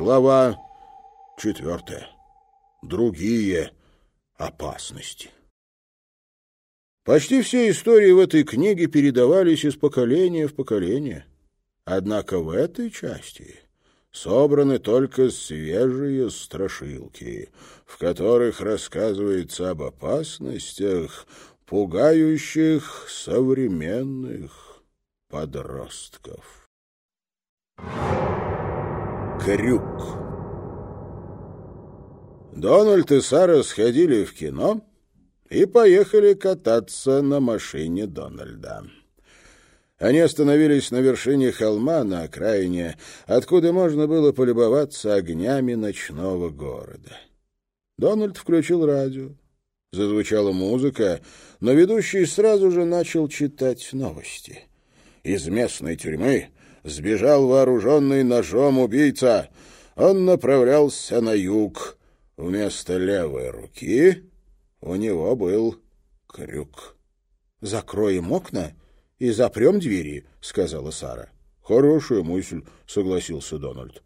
Глава четвертая. Другие опасности. Почти все истории в этой книге передавались из поколения в поколение. Однако в этой части собраны только свежие страшилки, в которых рассказывается об опасностях, пугающих современных подростков. Крюк Дональд и Сара сходили в кино и поехали кататься на машине Дональда. Они остановились на вершине холма на окраине, откуда можно было полюбоваться огнями ночного города. Дональд включил радио. Зазвучала музыка, но ведущий сразу же начал читать новости. Из местной тюрьмы сбежал вооруженный ножом убийца. Он направлялся на юг. Вместо левой руки у него был крюк. «Закроем окна и запрем двери», — сказала Сара. «Хорошая мысль», — согласился Дональд.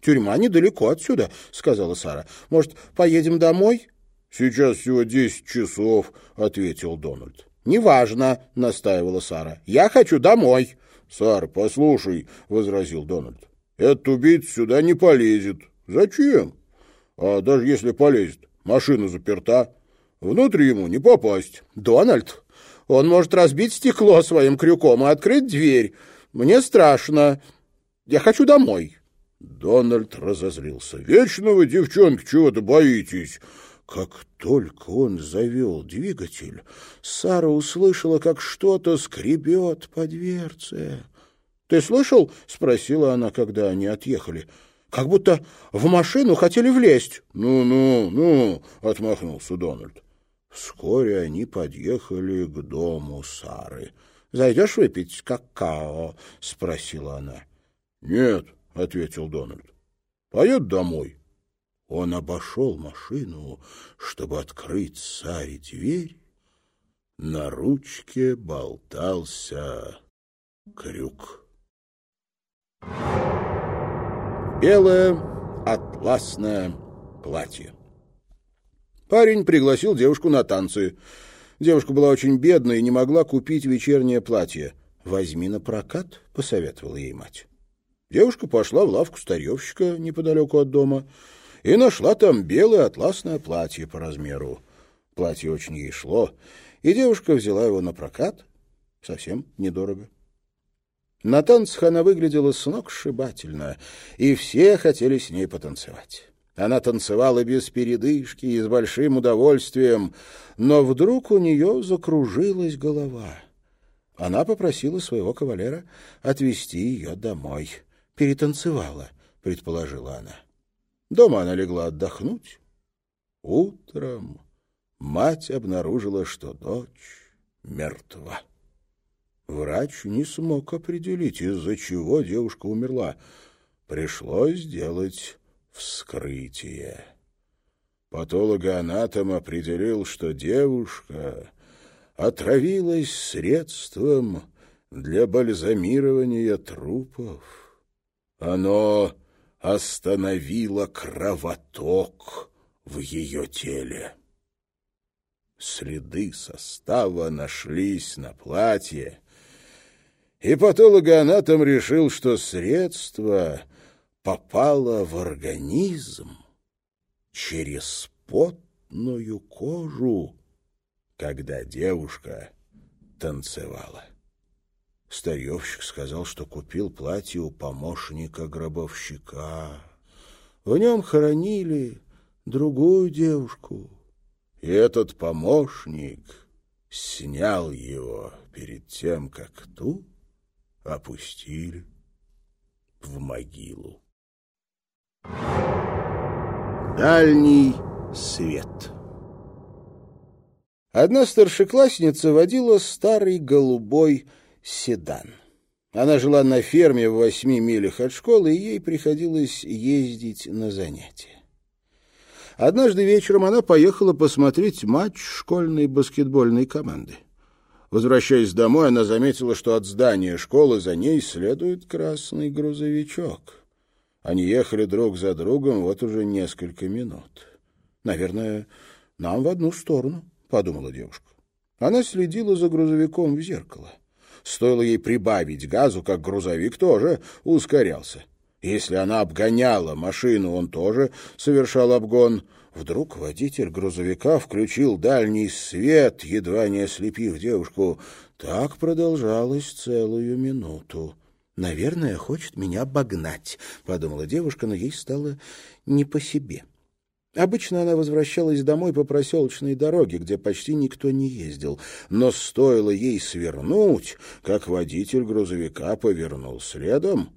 «Тюрьма недалеко отсюда», — сказала Сара. «Может, поедем домой?» «Сейчас всего десять часов», — ответил Дональд. «Неважно», — настаивала Сара. «Я хочу домой». «Сара, послушай», — возразил Дональд. «Этот убийца сюда не полезет. Зачем? А даже если полезет, машина заперта. Внутрь ему не попасть». «Дональд, он может разбить стекло своим крюком и открыть дверь. Мне страшно. Я хочу домой. Дональд разозлился. «Вечно вы, девчонки, чего-то боитесь!» Как только он завел двигатель, Сара услышала, как что-то скребет по дверце. «Ты слышал?» — спросила она, когда они отъехали. «Как будто в машину хотели влезть». «Ну-ну, ну!» — отмахнулся Дональд. Вскоре они подъехали к дому Сары. «Зайдешь выпить какао?» — спросила она. «Нет», — ответил Дональд. «Поеду домой». Он обошел машину, чтобы открыть Саре дверь. На ручке болтался крюк. Белое атласное платье. Парень пригласил девушку на танцы. Девушка была очень бедная и не могла купить вечернее платье. «Возьми на прокат», — посоветовала ей мать. Девушка пошла в лавку старьевщика неподалеку от дома и нашла там белое атласное платье по размеру. Платье очень ей шло, и девушка взяла его на прокат. Совсем недорого. На танцах она выглядела сногсшибательно, и все хотели с ней потанцевать. Она танцевала без передышки и с большим удовольствием, но вдруг у нее закружилась голова. Она попросила своего кавалера отвезти ее домой. «Перетанцевала», — предположила она. Дома она легла отдохнуть. Утром мать обнаружила, что дочь мертва. Врач не смог определить, из-за чего девушка умерла. Пришлось сделать вскрытие. Патологоанатом определил, что девушка отравилась средством для бальзамирования трупов. Оно остановило кровоток в ее теле. Следы состава нашлись на платье, и патологоанатом решил, что средство попала в организм через потную кожу, когда девушка танцевала. Старьевщик сказал, что купил платье у помощника гробовщика. В нем хоронили другую девушку. И этот помощник снял его перед тем, как ту опустили в могилу. Дальний свет Одна старшеклассница водила старый голубой седан. Она жила на ферме в восьми милях от школы, и ей приходилось ездить на занятия. Однажды вечером она поехала посмотреть матч школьной баскетбольной команды. Возвращаясь домой, она заметила, что от здания школы за ней следует красный грузовичок. Они ехали друг за другом вот уже несколько минут. «Наверное, нам в одну сторону», — подумала девушка. Она следила за грузовиком в зеркало. Стоило ей прибавить газу, как грузовик тоже ускорялся. Если она обгоняла машину, он тоже совершал обгон. Вдруг водитель грузовика включил дальний свет, едва не ослепив девушку. Так продолжалось целую минуту. «Наверное, хочет меня обогнать», — подумала девушка, но ей стало не по себе. Обычно она возвращалась домой по проселочной дороге, где почти никто не ездил, но стоило ей свернуть, как водитель грузовика повернул следом.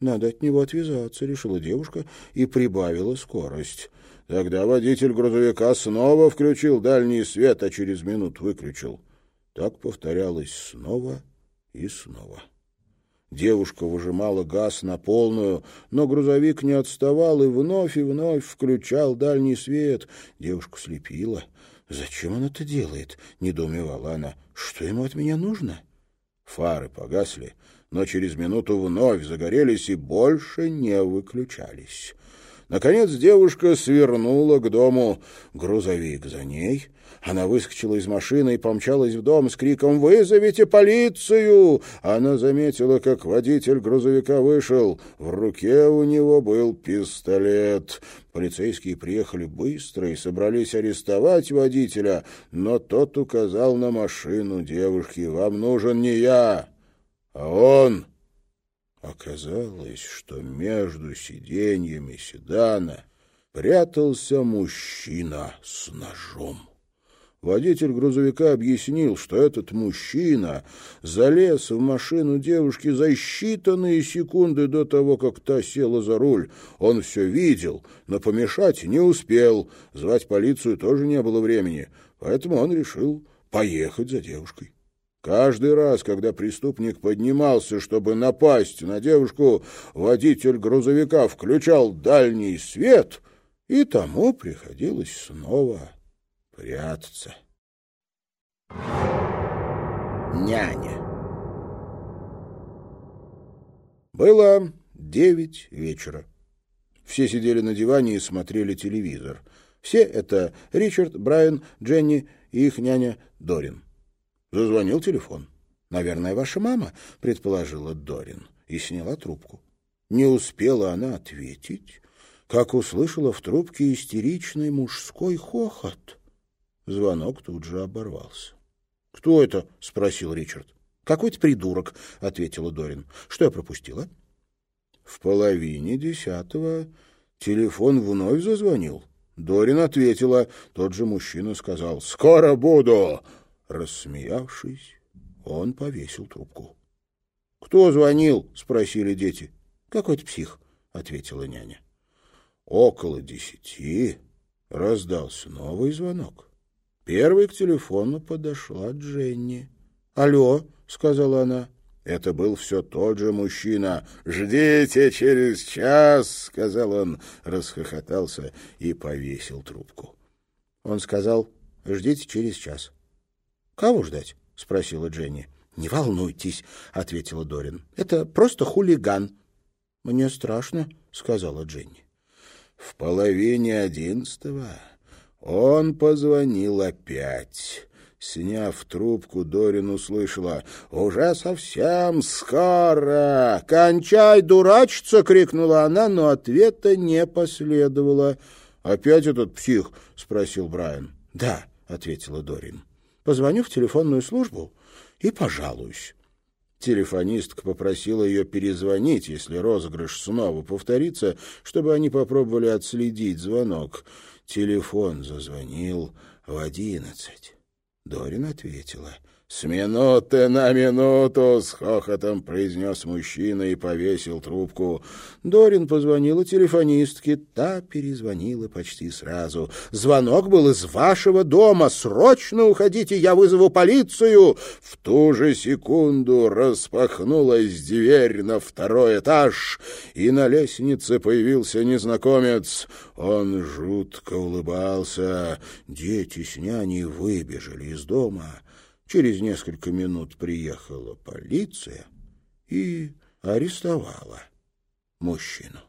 «Надо от него отвязаться», — решила девушка и прибавила скорость. Тогда водитель грузовика снова включил дальний свет, а через минуту выключил. Так повторялось снова и снова. Девушка выжимала газ на полную, но грузовик не отставал и вновь и вновь включал дальний свет. Девушку слепила. «Зачем он это делает?» — недоумевала она. «Что ему от меня нужно?» Фары погасли, но через минуту вновь загорелись и больше не выключались. Наконец девушка свернула к дому. Грузовик за ней. Она выскочила из машины и помчалась в дом с криком «Вызовите полицию!». Она заметила, как водитель грузовика вышел. В руке у него был пистолет. Полицейские приехали быстро и собрались арестовать водителя, но тот указал на машину девушки. «Вам нужен не я, а он!» Оказалось, что между сиденьями седана прятался мужчина с ножом. Водитель грузовика объяснил, что этот мужчина залез в машину девушки за считанные секунды до того, как та села за руль. Он все видел, но помешать не успел. Звать полицию тоже не было времени, поэтому он решил поехать за девушкой. Каждый раз, когда преступник поднимался, чтобы напасть на девушку, водитель грузовика включал дальний свет, и тому приходилось снова прятаться. Няня Было девять вечера. Все сидели на диване и смотрели телевизор. Все это Ричард, Брайан, Дженни и их няня Дорин. Зазвонил телефон. «Наверное, ваша мама», — предположила Дорин, и сняла трубку. Не успела она ответить, как услышала в трубке истеричный мужской хохот. Звонок тут же оборвался. «Кто это?» — спросил Ричард. «Какой-то придурок», — ответила Дорин. «Что я пропустила?» В половине десятого телефон вновь зазвонил. Дорин ответила. Тот же мужчина сказал «Скоро буду!» Рассмеявшись, он повесил трубку. — Кто звонил? — спросили дети. — Какой-то псих, — ответила няня. Около десяти раздался новый звонок. Первый к телефону подошла Дженни. «Алло», — сказала она. Это был все тот же мужчина. «Ждите через час», — сказал он, расхохотался и повесил трубку. Он сказал, «Ждите через час». «Кого ждать?» — спросила Дженни. «Не волнуйтесь», — ответила Дорин. «Это просто хулиган». «Мне страшно», — сказала Дженни. В половине одиннадцатого он позвонил опять. Сняв трубку, Дорин услышала «Уже совсем скоро!» «Кончай дурачиться!» — крикнула она, но ответа не последовало. «Опять этот псих?» — спросил Брайан. «Да», — ответила Дорин. Позвоню в телефонную службу и пожалуюсь. Телефонистка попросила ее перезвонить, если розыгрыш снова повторится, чтобы они попробовали отследить звонок. Телефон зазвонил в одиннадцать. Дорин ответила — «С минуты на минуту!» — с хохотом произнес мужчина и повесил трубку. Дорин позвонила телефонистке, та перезвонила почти сразу. «Звонок был из вашего дома! Срочно уходите, я вызову полицию!» В ту же секунду распахнулась дверь на второй этаж, и на лестнице появился незнакомец. Он жутко улыбался. Дети с няней выбежали из дома. Через несколько минут приехала полиция и арестовала мужчину.